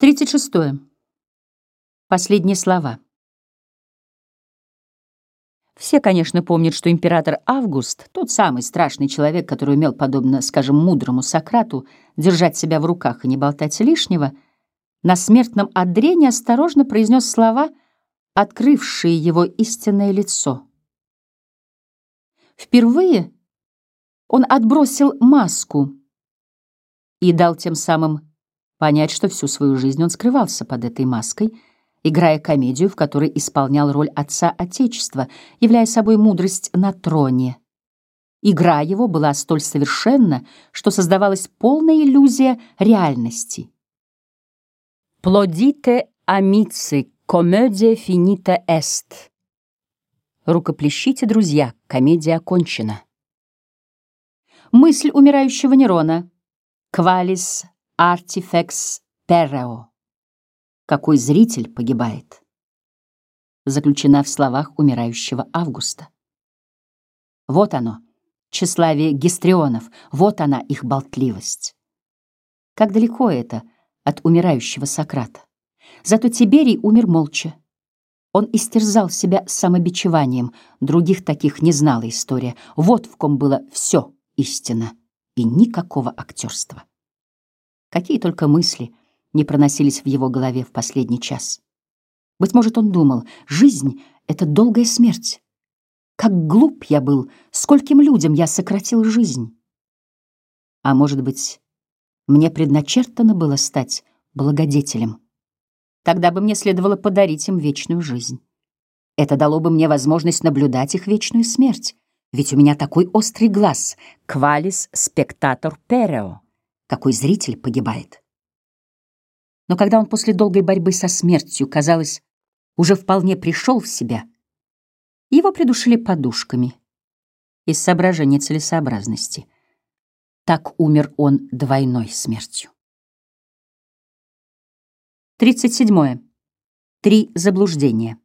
36. Последние слова. Все, конечно, помнят, что император Август, тот самый страшный человек, который умел, подобно, скажем, мудрому Сократу, держать себя в руках и не болтать лишнего, на смертном одре неосторожно произнес слова, открывшие его истинное лицо. Впервые он отбросил маску и дал тем самым понять, что всю свою жизнь он скрывался под этой маской, играя комедию, в которой исполнял роль отца Отечества, являя собой мудрость на троне. Игра его была столь совершенна, что создавалась полная иллюзия реальности. «Плодите амицы, комедия финита эст». «Рукоплещите, друзья, комедия окончена». Мысль умирающего Нерона. «Квалис Артифекс перео. Какой зритель погибает. Заключена в словах умирающего Августа. Вот оно, тщеславие гистрионов, вот она их болтливость. Как далеко это от умирающего Сократа. Зато Тиберий умер молча. Он истерзал себя самобичеванием, других таких не знала история. Вот в ком было все истина и никакого актерства. Какие только мысли не проносились в его голове в последний час. Быть может, он думал, жизнь — это долгая смерть. Как глуп я был, скольким людям я сократил жизнь. А может быть, мне предначертано было стать благодетелем. Тогда бы мне следовало подарить им вечную жизнь. Это дало бы мне возможность наблюдать их вечную смерть. Ведь у меня такой острый глаз — квалис спектатор перео какой зритель погибает. Но когда он после долгой борьбы со смертью, казалось, уже вполне пришел в себя, его придушили подушками из соображения целесообразности. Так умер он двойной смертью. 37. Три заблуждения.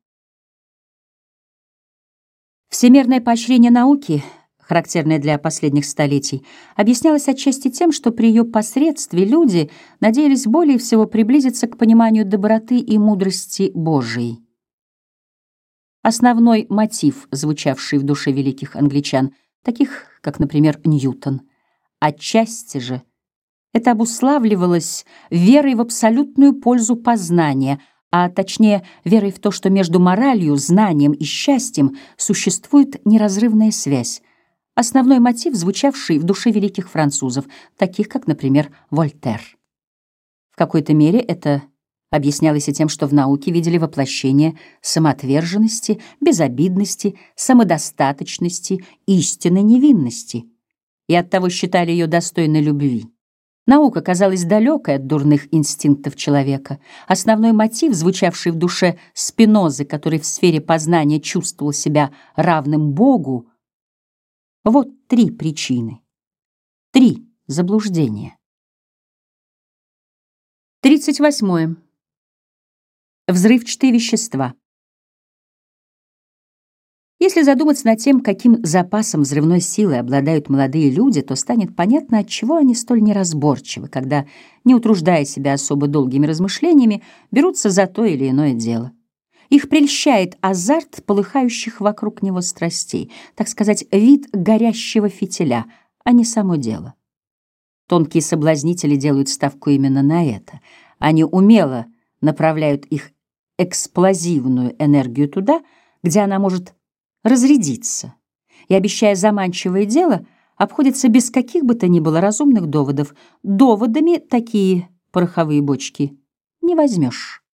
Всемирное поощрение науки — характерная для последних столетий, объяснялась отчасти тем, что при ее посредстве люди надеялись более всего приблизиться к пониманию доброты и мудрости Божией. Основной мотив, звучавший в душе великих англичан, таких как, например, Ньютон, отчасти же это обуславливалось верой в абсолютную пользу познания, а точнее верой в то, что между моралью, знанием и счастьем существует неразрывная связь, основной мотив, звучавший в душе великих французов, таких как, например, Вольтер. В какой-то мере это объяснялось и тем, что в науке видели воплощение самоотверженности, безобидности, самодостаточности, истинной невинности, и оттого считали ее достойной любви. Наука казалась далекой от дурных инстинктов человека. Основной мотив, звучавший в душе Спинозы, который в сфере познания чувствовал себя равным Богу, вот три причины. Три заблуждения. 38. Взрывчатые вещества. Если задуматься над тем, каким запасом взрывной силы обладают молодые люди, то станет понятно, от чего они столь неразборчивы, когда, не утруждая себя особо долгими размышлениями, берутся за то или иное дело. Их прельщает азарт полыхающих вокруг него страстей, так сказать, вид горящего фитиля, а не само дело. Тонкие соблазнители делают ставку именно на это. Они умело направляют их эксплозивную энергию туда, где она может разрядиться, и, обещая заманчивое дело, обходится без каких бы то ни было разумных доводов. Доводами такие пороховые бочки не возьмешь.